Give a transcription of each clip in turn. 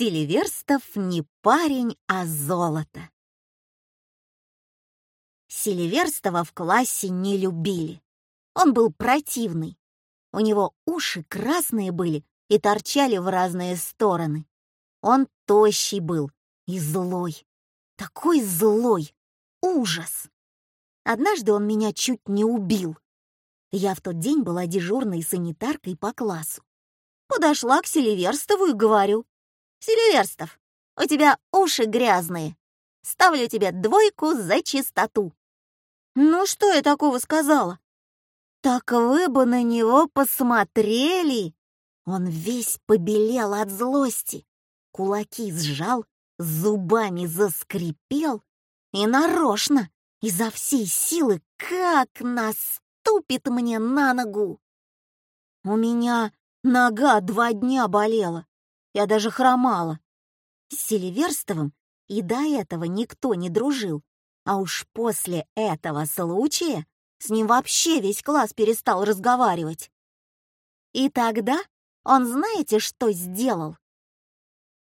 Селиверстов не парень, а золото. Селиверстова в классе не любили. Он был противный. У него уши красные были и торчали в разные стороны. Он тощий был и злой. Такой злой. Ужас. Однажды он меня чуть не убил. Я в тот день была дежурной санитаркой по классу. Подошла к Селиверстову и говорю. «Селиверстов, у тебя уши грязные. Ставлю тебе двойку за чистоту». «Ну что я такого сказала?» «Так вы бы на него посмотрели!» Он весь побелел от злости, кулаки сжал, зубами заскрипел и нарочно, изо всей силы, как наступит мне на ногу. У меня нога два дня болела, я даже хромала. С Селиверстовым и до этого никто не дружил, а уж после этого случая с ним вообще весь класс перестал разговаривать. И тогда он знаете, что сделал?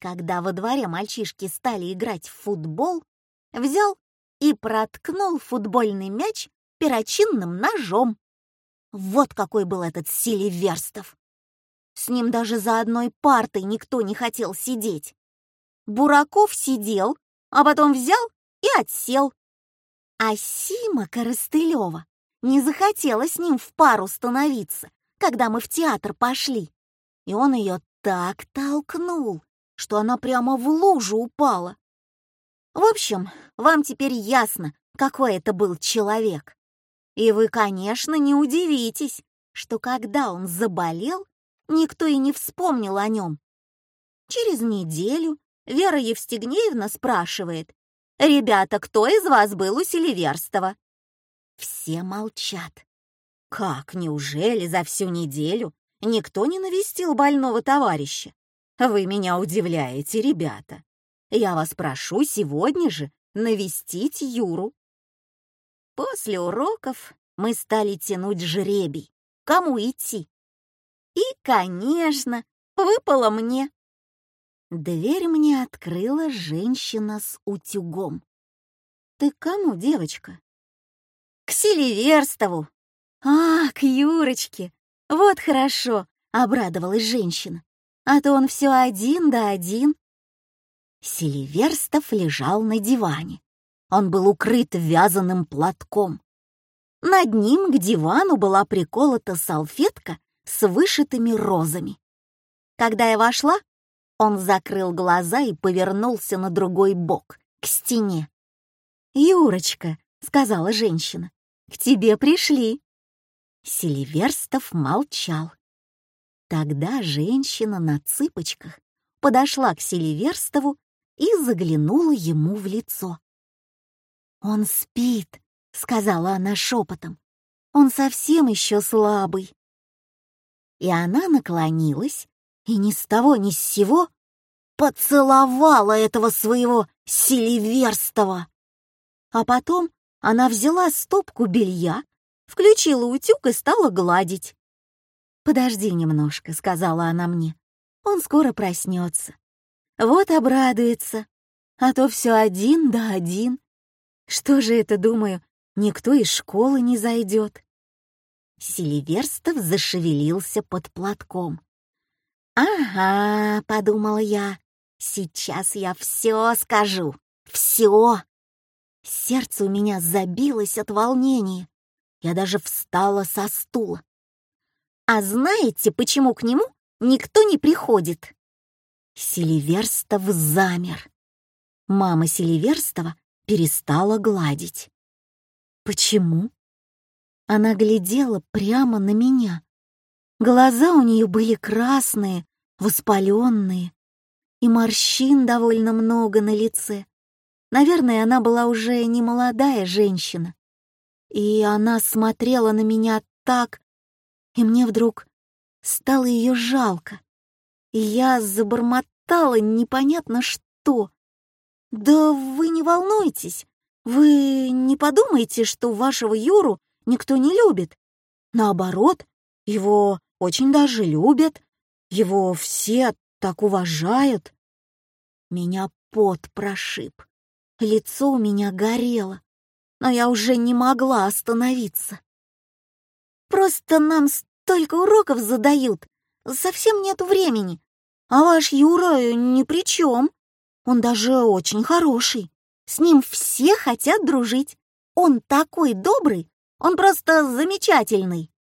Когда во дворе мальчишки стали играть в футбол, взял и проткнул футбольный мяч перочинным ножом. Вот какой был этот Селиверстов. С ним даже за одной партой никто не хотел сидеть. Бураков сидел, а потом взял и отсел. А Сима Коростылева не захотела с ним в пару становиться, когда мы в театр пошли. И он ее так толкнул, что она прямо в лужу упала. В общем, вам теперь ясно, какой это был человек. И вы, конечно, не удивитесь, что когда он заболел, никто и не вспомнил о нем. Через неделю Вера Евстигнеевна спрашивает, «Ребята, кто из вас был у Селиверстова?» Все молчат. Как, неужели за всю неделю никто не навестил больного товарища? Вы меня удивляете, ребята. Я вас прошу сегодня же навестить Юру. После уроков мы стали тянуть жребий, кому идти. И, конечно, выпало мне. Дверь мне открыла женщина с утюгом. «Ты кому, девочка?» «К Селиверстову!» «А, к Юрочке! Вот хорошо!» — обрадовалась женщина. «А то он все один да один». Селиверстов лежал на диване. Он был укрыт вязаным платком. Над ним к дивану была приколота салфетка с вышитыми розами. Когда я вошла, он закрыл глаза и повернулся на другой бок, к стене. «Юрочка», — сказала женщина, — «к тебе пришли». Селиверстов молчал. Тогда женщина на цыпочках подошла к Селиверстову и заглянула ему в лицо. «Он спит», — сказала она шепотом. «Он совсем еще слабый». И она наклонилась и ни с того ни с сего поцеловала этого своего Селиверстова. А потом она взяла стопку белья, включила утюг и стала гладить. «Подожди немножко», — сказала она мне. «Он скоро проснется. Вот обрадуется. А то все один да один. Что же это, думаю, никто из школы не зайдет?» Селиверстов зашевелился под платком. «Ага», — подумала я, — «сейчас я все скажу, все». Сердце у меня забилось от волнения. Я даже встала со стула. «А знаете, почему к нему никто не приходит?» Селиверстов замер. Мама Селиверстова перестала гладить. «Почему?» Она глядела прямо на меня. Глаза у нее были красные, воспаленные, и морщин довольно много на лице. Наверное, она была уже не молодая женщина. И она смотрела на меня так, и мне вдруг стало ее жалко. И я забормотала непонятно что. «Да вы не волнуйтесь, вы не подумайте, что вашего Юру никто не любит. Наоборот, его очень даже любят. Его все так уважают. Меня пот прошиб. Лицо у меня горело, но я уже не могла остановиться. Просто нам столько уроков задают, совсем нет времени. А ваш Юра ни при чем. Он даже очень хороший. С ним все хотят дружить. Он такой добрый, он просто замечательный.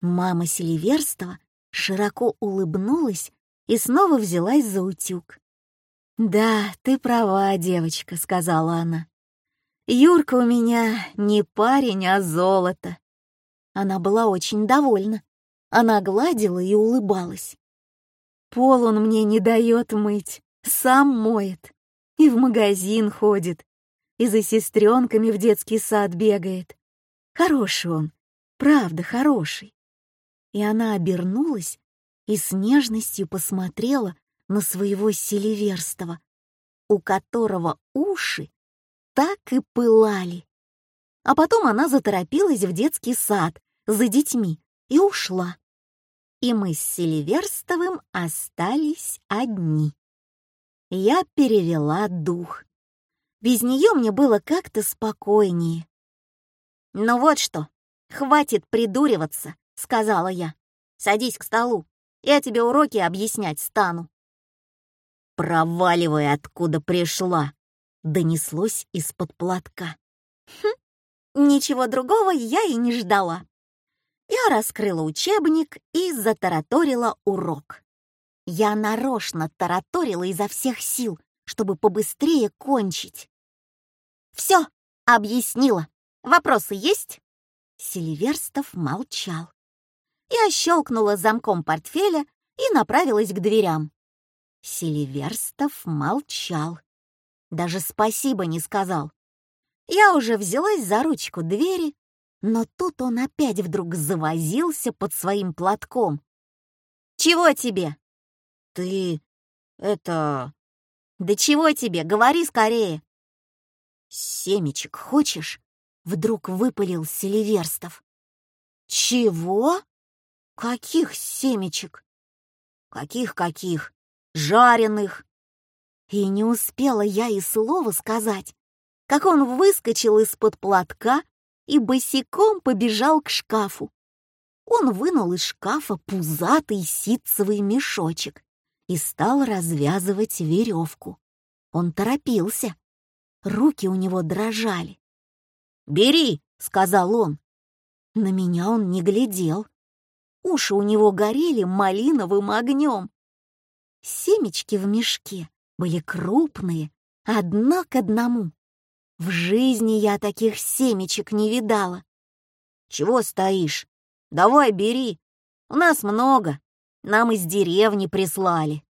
Мама Селиверстова широко улыбнулась и снова взялась за утюг. «Да, ты права, девочка», — сказала она. «Юрка у меня не парень, а золото». Она была очень довольна. Она гладила и улыбалась. «Пол он мне не дает мыть, сам моет. И в магазин ходит, и за сестренками в детский сад бегает. Хороший он, правда хороший». И она обернулась и с нежностью посмотрела на своего Селиверстова, у которого уши так и пылали. А потом она заторопилась в детский сад за детьми и ушла. И мы с Селиверстовым остались одни. Я перевела дух. Без нее мне было как-то спокойнее. «Ну вот что, хватит придуриваться», — сказала я. «Садись к столу, я тебе уроки объяснять стану». «Проваливай, откуда пришла!» — донеслось из-под платка. Хм, ничего другого я и не ждала. Я раскрыла учебник и затараторила урок. Я нарочно тараторила изо всех сил, чтобы побыстрее кончить. «Все, объяснила. Вопросы есть?» Селиверстов молчал. Я щелкнула замком портфеля и направилась к дверям. Селиверстов молчал. Даже спасибо не сказал. Я уже взялась за ручку двери, но тут он опять вдруг завозился под своим платком. «Чего тебе?» «Ты... это...» «Да чего тебе? Говори скорее!» «Семечек хочешь?» — вдруг выпалил Селиверстов. «Чего? Каких семечек?» «Каких-каких? жареных. И не успела я и слова сказать, как он выскочил из-под платка и босиком побежал к шкафу. Он вынул из шкафа пузатый ситцевый мешочек и стал развязывать веревку. Он торопился. Руки у него дрожали. «Бери!» — сказал он. На меня он не глядел. Уши у него горели малиновым огнем. Семечки в мешке были крупные, одно к одному. В жизни я таких семечек не видала. Чего стоишь? Давай бери. У нас много. Нам из деревни прислали.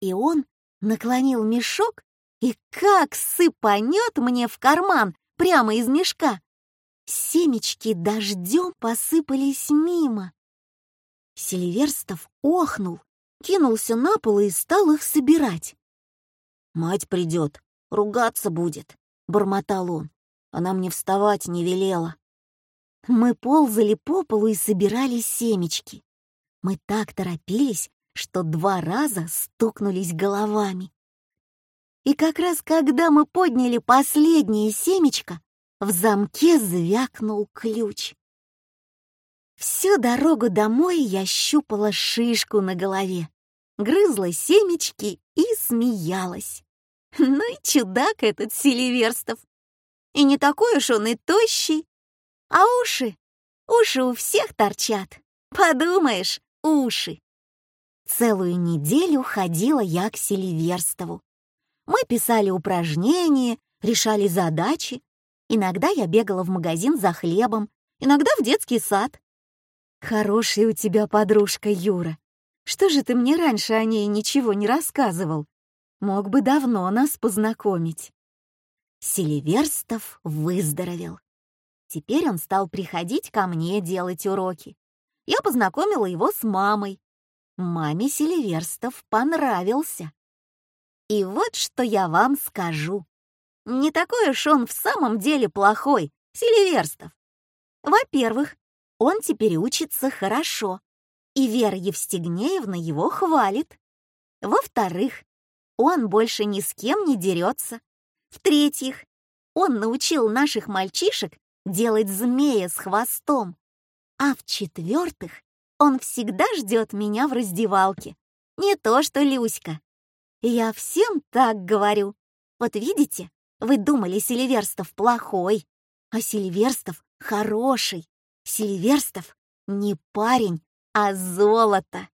И он наклонил мешок и как сыпанет мне в карман прямо из мешка. Семечки дождем посыпались мимо. Селиверстов охнул кинулся на пол и стал их собирать. «Мать придет, ругаться будет», — бормотал он. Она мне вставать не велела. Мы ползали по полу и собирали семечки. Мы так торопились, что два раза стукнулись головами. И как раз когда мы подняли последнее семечко, в замке звякнул ключ. Всю дорогу домой я щупала шишку на голове, грызла семечки и смеялась. Ну и чудак этот Селиверстов. И не такой уж он и тощий. А уши? Уши у всех торчат. Подумаешь, уши. Целую неделю ходила я к Селиверстову. Мы писали упражнения, решали задачи. Иногда я бегала в магазин за хлебом, иногда в детский сад. Хорошая у тебя подружка Юра. Что же ты мне раньше о ней ничего не рассказывал? Мог бы давно нас познакомить. Селиверстов выздоровел. Теперь он стал приходить ко мне делать уроки. Я познакомила его с мамой. Маме Селиверстов понравился. И вот что я вам скажу. Не такой уж он в самом деле плохой, Селиверстов. Во-первых, он теперь учится хорошо, и Вера Евстигнеевна его хвалит. Во-вторых, он больше ни с кем не дерется. В-третьих, он научил наших мальчишек делать змея с хвостом. А в-четвертых, он всегда ждет меня в раздевалке. Не то что Люська. Я всем так говорю. Вот видите, вы думали, Селиверстов плохой, а Селиверстов хороший. Селиверстов не парень, а золото.